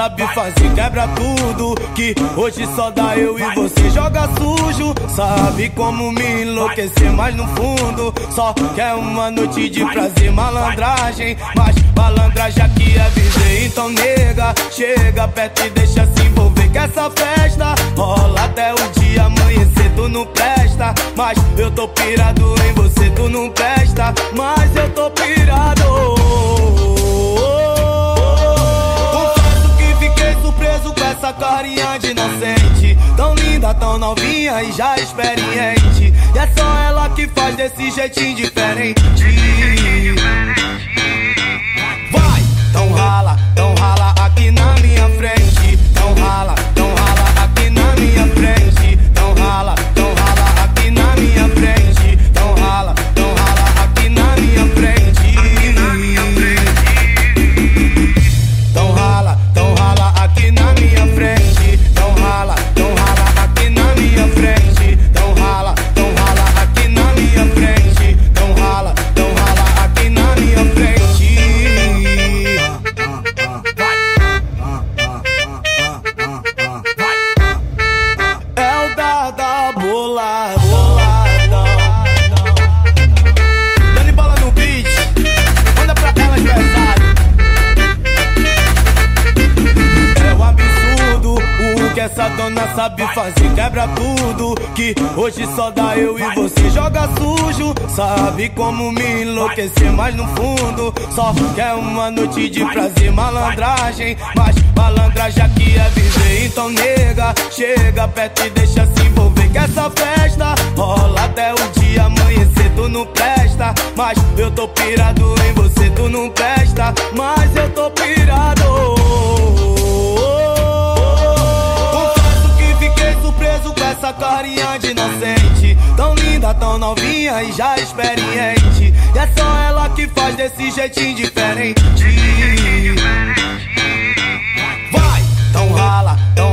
sabe fazer, quebra tudo. Que hoje só dá eu e você joga sujo. Sabe como me enlouquecer, mas no fundo só quer uma noite de prazer, malandragem. Mas malandragem aqui é viver, então nega, chega perto e deixa se envolver. Que essa festa rola até o dia amanhecer, tu não presta. Mas eu tô pirado em você, tu não presta. Mas eu tô pirado. Linda, tão novinha e já experiente. E é só ela que faz desse jeitinho diferente essa dona sabe fazer, quebra tudo. Que hoje só dá eu e você joga sujo. Sabe como me enlouquecer, mas no fundo só quer uma noite de prazer, malandragem. Mas malandragem aqui é viver, então nega, chega perto e deixa se envolver. Que essa festa rola até o dia amanhecer, tu não presta. Mas eu tô pirado em você, tu não presta. Mas tão novinha e já experiente. E é só ela que faz desse jeitinho diferente. Vai, tão rala, tão